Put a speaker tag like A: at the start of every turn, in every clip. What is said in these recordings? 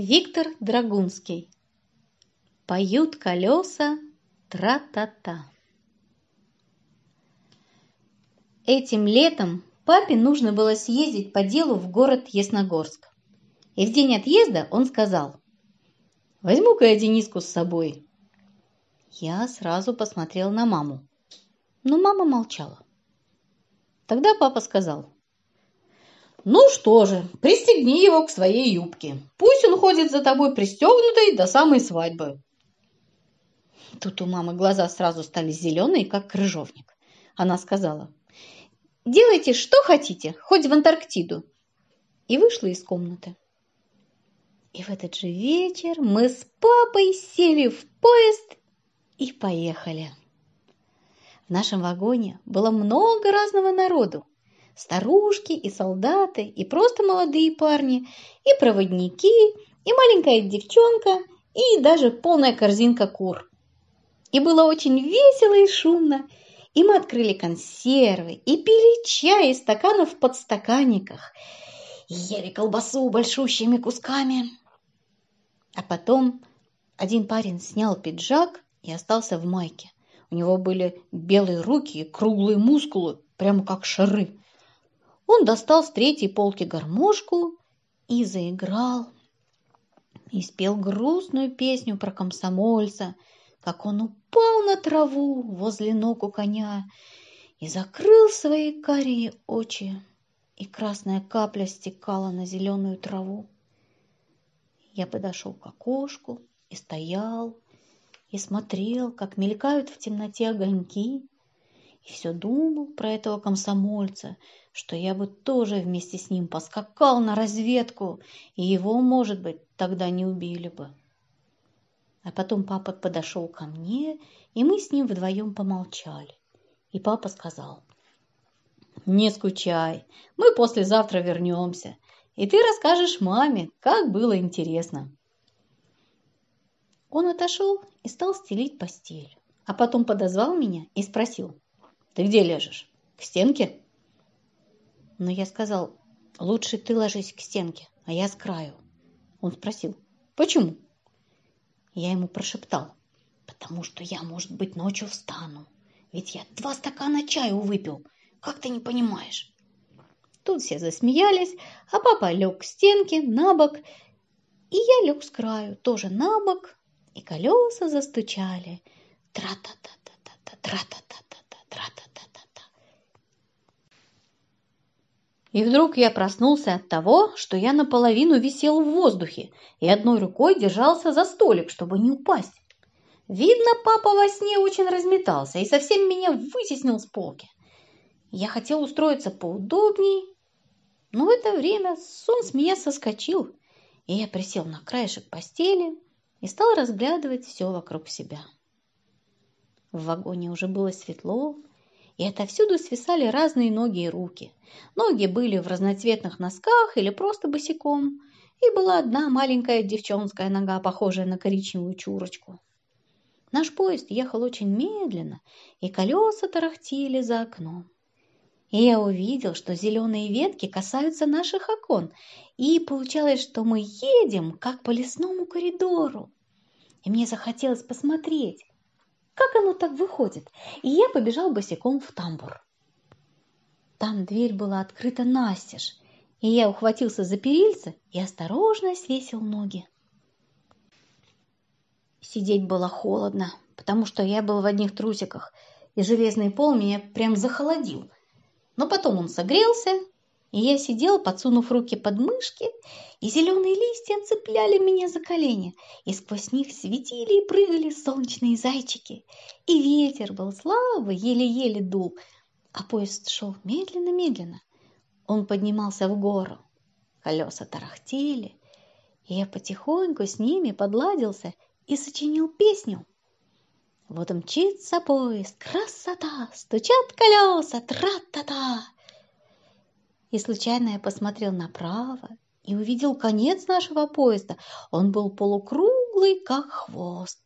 A: Виктор Драгунский. Поют колеса тра-та-та. Этим летом папе нужно было съездить по делу в город Ясногорск. И в день отъезда он сказал, «Возьму-ка я Дениску с собой». Я сразу посмотрел на маму, но мама молчала. Тогда папа сказал, ну что же, пристегни его к своей юбке. Пусть он ходит за тобой пристегнутой до самой свадьбы. Тут у мамы глаза сразу стали зеленые, как крыжовник. Она сказала, делайте что хотите, хоть в Антарктиду. И вышла из комнаты. И в этот же вечер мы с папой сели в поезд и поехали. В нашем вагоне было много разного народу старушки и солдаты, и просто молодые парни, и проводники, и маленькая девчонка, и даже полная корзинка кур. И было очень весело и шумно, и мы открыли консервы, и пили чай из стаканов в подстаканниках, и ели колбасу большущими кусками. А потом один парень снял пиджак и остался в майке. У него были белые руки и круглые мускулы, прямо как шары. Он достал с третьей полки гармошку и заиграл. И спел грустную песню про комсомольца, как он упал на траву возле ног у коня и закрыл свои карие очи, и красная капля стекала на зеленую траву. Я подошел к окошку и стоял, и смотрел, как мелькают в темноте огоньки, и все думал про этого комсомольца, что я бы тоже вместе с ним поскакал на разведку, и его, может быть, тогда не убили бы. А потом папа подошел ко мне, и мы с ним вдвоем помолчали. И папа сказал, «Не скучай, мы послезавтра вернемся, и ты расскажешь маме, как было интересно». Он отошел и стал стелить постель, а потом подозвал меня и спросил, ты где лежишь? К стенке? Но я сказал, лучше ты ложись к стенке, а я с краю. Он спросил, почему? Я ему прошептал, потому что я, может быть, ночью встану. Ведь я два стакана чаю выпил. Как ты не понимаешь? Тут все засмеялись, а папа лег к стенке на бок, и я лег с краю, тоже на бок, и колеса застучали. Тра-та-та-та-та-та, тра-та-та. И вдруг я проснулся от того, что я наполовину висел в воздухе и одной рукой держался за столик, чтобы не упасть. Видно, папа во сне очень разметался и совсем меня вытеснил с полки. Я хотел устроиться поудобней, но в это время сон с меня соскочил, и я присел на краешек постели и стал разглядывать все вокруг себя. В вагоне уже было светло, и отовсюду свисали разные ноги и руки. Ноги были в разноцветных носках или просто босиком, и была одна маленькая девчонская нога, похожая на коричневую чурочку. Наш поезд ехал очень медленно, и колеса тарахтели за окном. И я увидел, что зеленые ветки касаются наших окон, и получалось, что мы едем, как по лесному коридору. И мне захотелось посмотреть, как оно так выходит? И я побежал босиком в тамбур. Там дверь была открыта настежь, и я ухватился за перильце и осторожно свесил ноги. Сидеть было холодно, потому что я был в одних трусиках, и железный пол меня прям захолодил. Но потом он согрелся, и я сидел, подсунув руки под мышки, и зеленые листья цепляли меня за колени, и сквозь них светили и прыгали солнечные зайчики. И ветер был слабый, еле-еле дул, а поезд шел медленно-медленно. Он поднимался в гору. Колеса тарахтели, и я потихоньку с ними подладился и сочинил песню. Вот мчится поезд, красота, стучат колеса, тра-та-та. И случайно я посмотрел направо и увидел конец нашего поезда. Он был полукруглый, как хвост.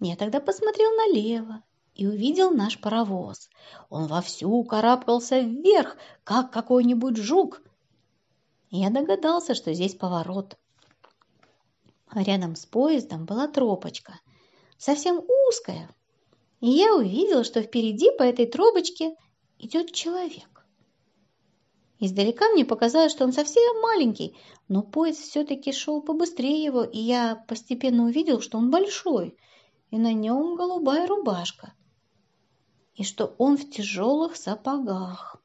A: Я тогда посмотрел налево и увидел наш паровоз. Он вовсю карабкался вверх, как какой-нибудь жук. Я догадался, что здесь поворот. Рядом с поездом была тропочка, совсем узкая, и я увидела, что впереди по этой тропочке идет человек. Издалека мне показалось, что он совсем маленький, но поезд все-таки шел побыстрее его, и я постепенно увидел, что он большой, и на нем голубая рубашка, и что он в тяжелых сапогах.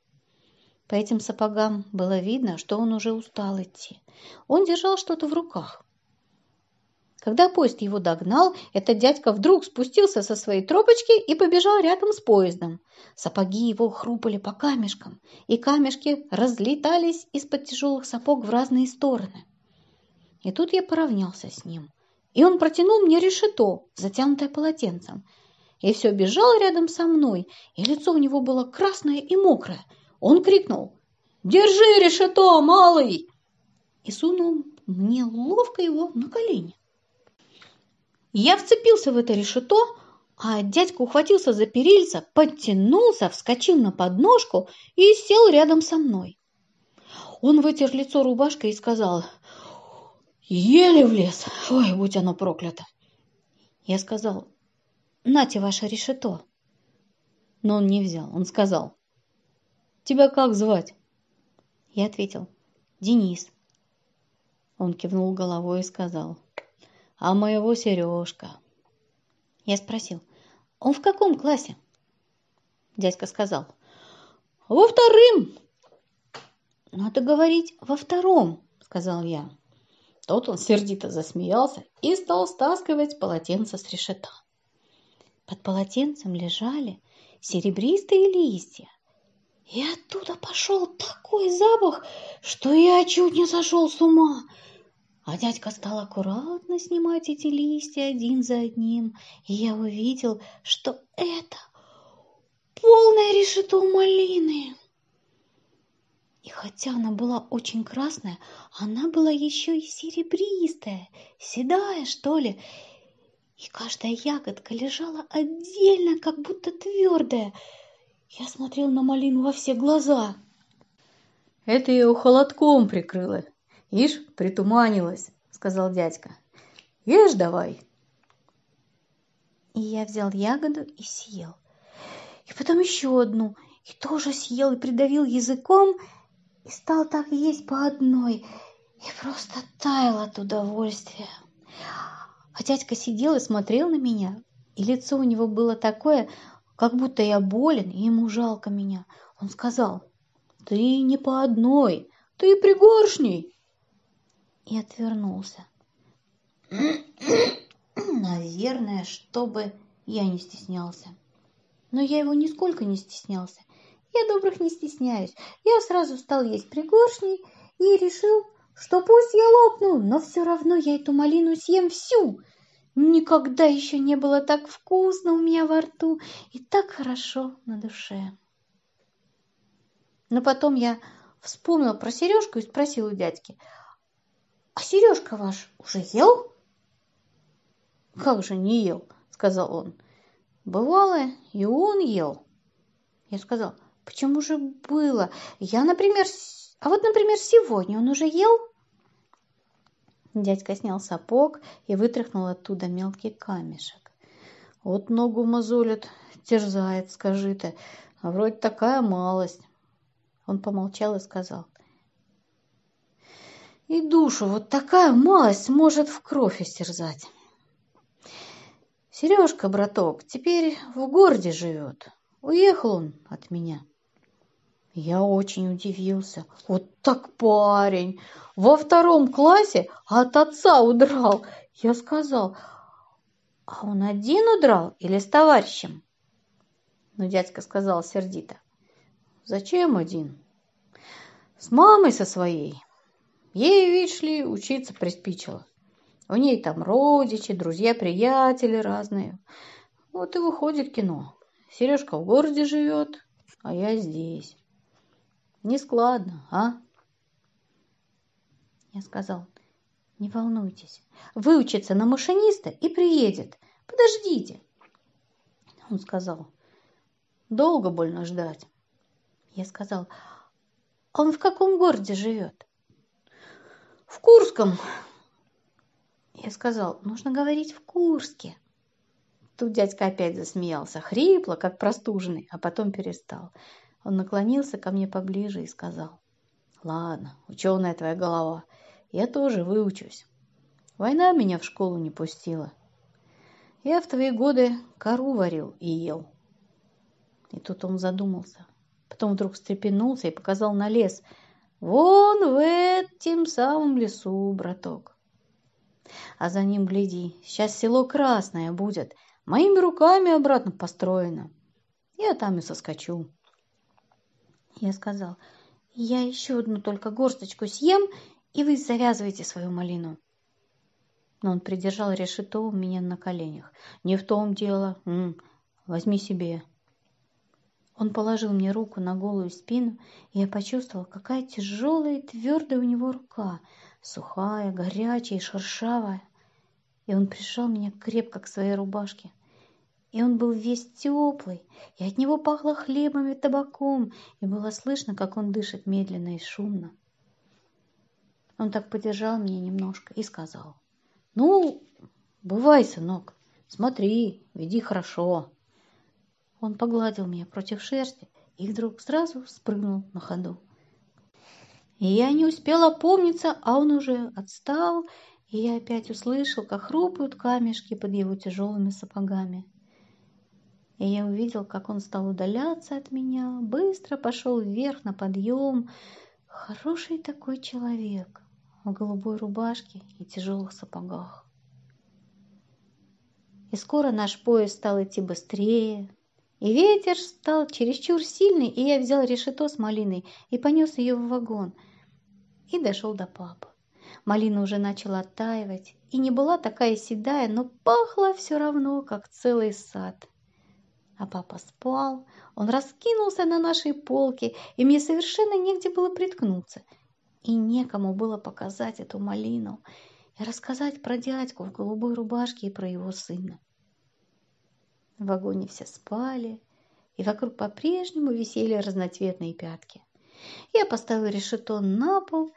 A: По этим сапогам было видно, что он уже устал идти. Он держал что-то в руках. Когда поезд его догнал, этот дядька вдруг спустился со своей тропочки и побежал рядом с поездом. Сапоги его хрупали по камешкам, и камешки разлетались из-под тяжелых сапог в разные стороны. И тут я поравнялся с ним, и он протянул мне решето, затянутое полотенцем, и все бежал рядом со мной, и лицо у него было красное и мокрое. Он крикнул «Держи решето, малый!» и сунул мне ловко его на колени. Я вцепился в это решето, а дядька ухватился за перильца, подтянулся, вскочил на подножку и сел рядом со мной. Он вытер лицо рубашкой и сказал, «Еле влез, ой, будь оно проклято!» Я сказал, «Нате ваше решето!» Но он не взял, он сказал, «Тебя как звать?» Я ответил, «Денис». Он кивнул головой и сказал, а моего Сережка. Я спросил, он в каком классе? Дядька сказал, во вторым. Надо говорить во втором, сказал я. Тот он сердито засмеялся и стал стаскивать полотенце с решета. Под полотенцем лежали серебристые листья. И оттуда пошел такой запах, что я чуть не сошел с ума. А дядька стал аккуратно снимать эти листья один за одним, и я увидел, что это полное решето малины. И хотя она была очень красная, она была еще и серебристая, седая, что ли. И каждая ягодка лежала отдельно, как будто твердая. Я смотрел на малину во все глаза. Это ее холодком прикрыло, Ишь, притуманилась, сказал дядька. Ешь давай. И я взял ягоду и съел. И потом еще одну, и тоже съел, и придавил языком, и стал так есть по одной, и просто таял от удовольствия. А дядька сидел и смотрел на меня, и лицо у него было такое, как будто я болен, и ему жалко меня. Он сказал, ты не по одной, ты пригоршней и отвернулся. Наверное, чтобы я не стеснялся. Но я его нисколько не стеснялся. Я добрых не стесняюсь. Я сразу стал есть пригоршней и решил, что пусть я лопну, но все равно я эту малину съем всю. Никогда еще не было так вкусно у меня во рту и так хорошо на душе. Но потом я вспомнил про сережку и спросил у дядьки, а Сережка ваш уже ел? Как же не ел, сказал он. Бывало, и он ел. Я сказал, почему же было? Я, например, а вот, например, сегодня он уже ел? Дядька снял сапог и вытряхнул оттуда мелкий камешек. Вот ногу мозолит, терзает, скажи ты, а вроде такая малость. Он помолчал и сказал, и душу вот такая малость может в кровь истерзать. Сережка, браток, теперь в городе живет. Уехал он от меня. Я очень удивился. Вот так парень! Во втором классе от отца удрал. Я сказал, а он один удрал или с товарищем? Но дядька сказал сердито. Зачем один? С мамой со своей. Ей, видишь ли, учиться приспичило. У ней там родичи, друзья-приятели разные. Вот и выходит кино. Сережка в городе живет, а я здесь. Нескладно, а? Я сказал, не волнуйтесь. Выучится на машиниста и приедет. Подождите. Он сказал, долго больно ждать. Я сказал, а он в каком городе живет? В Курском. Я сказал, нужно говорить в Курске. Тут дядька опять засмеялся, хрипло, как простуженный, а потом перестал. Он наклонился ко мне поближе и сказал, «Ладно, ученая твоя голова, я тоже выучусь. Война меня в школу не пустила. Я в твои годы кору варил и ел». И тут он задумался. Потом вдруг встрепенулся и показал на лес. «Вон в этом самом лесу, браток». А за ним, гляди, сейчас село Красное будет, моими руками обратно построено. Я там и соскочу. Я сказал, я еще одну только горсточку съем, и вы завязываете свою малину. Но он придержал решето у меня на коленях. Не в том дело. М -м, возьми себе. Он положил мне руку на голую спину, и я почувствовал, какая тяжелая и твердая у него рука, сухая, горячая и шершавая. И он прижал меня крепко к своей рубашке. И он был весь теплый, и от него пахло хлебом и табаком, и было слышно, как он дышит медленно и шумно. Он так подержал меня немножко и сказал, «Ну, бывай, сынок, смотри, веди хорошо». Он погладил меня против шерсти и вдруг сразу спрыгнул на ходу. И я не успела помниться, а он уже отстал, и я опять услышал, как хрупают камешки под его тяжелыми сапогами. И я увидел, как он стал удаляться от меня, быстро пошел вверх на подъем. Хороший такой человек в голубой рубашке и тяжелых сапогах. И скоро наш поезд стал идти быстрее, и ветер стал чересчур сильный, и я взял решето с малиной и понес ее в вагон. И дошел до папы. Малина уже начала оттаивать, и не была такая седая, но пахла все равно, как целый сад. А папа спал, он раскинулся на нашей полке, и мне совершенно негде было приткнуться. И некому было показать эту малину и рассказать про дядьку в голубой рубашке и про его сына. В вагоне все спали, и вокруг по-прежнему висели разноцветные пятки. Я поставил решето на пол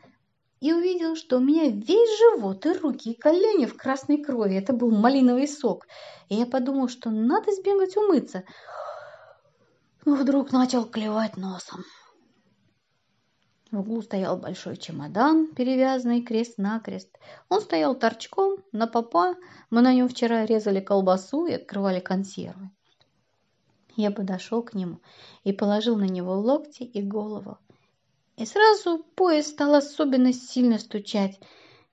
A: и увидел, что у меня весь живот и руки, и колени в красной крови. Это был малиновый сок. И я подумал, что надо сбегать умыться. Но вдруг начал клевать носом. В углу стоял большой чемодан, перевязанный крест-накрест. Он стоял торчком на попа. Мы на нем вчера резали колбасу и открывали консервы. Я подошел к нему и положил на него локти и голову. И сразу пояс стал особенно сильно стучать.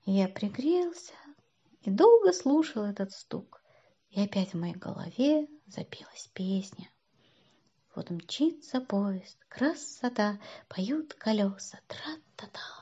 A: я пригрелся и долго слушал этот стук. И опять в моей голове запилась песня. Вот мчится поезд, красота, поют колеса, тра-та-та.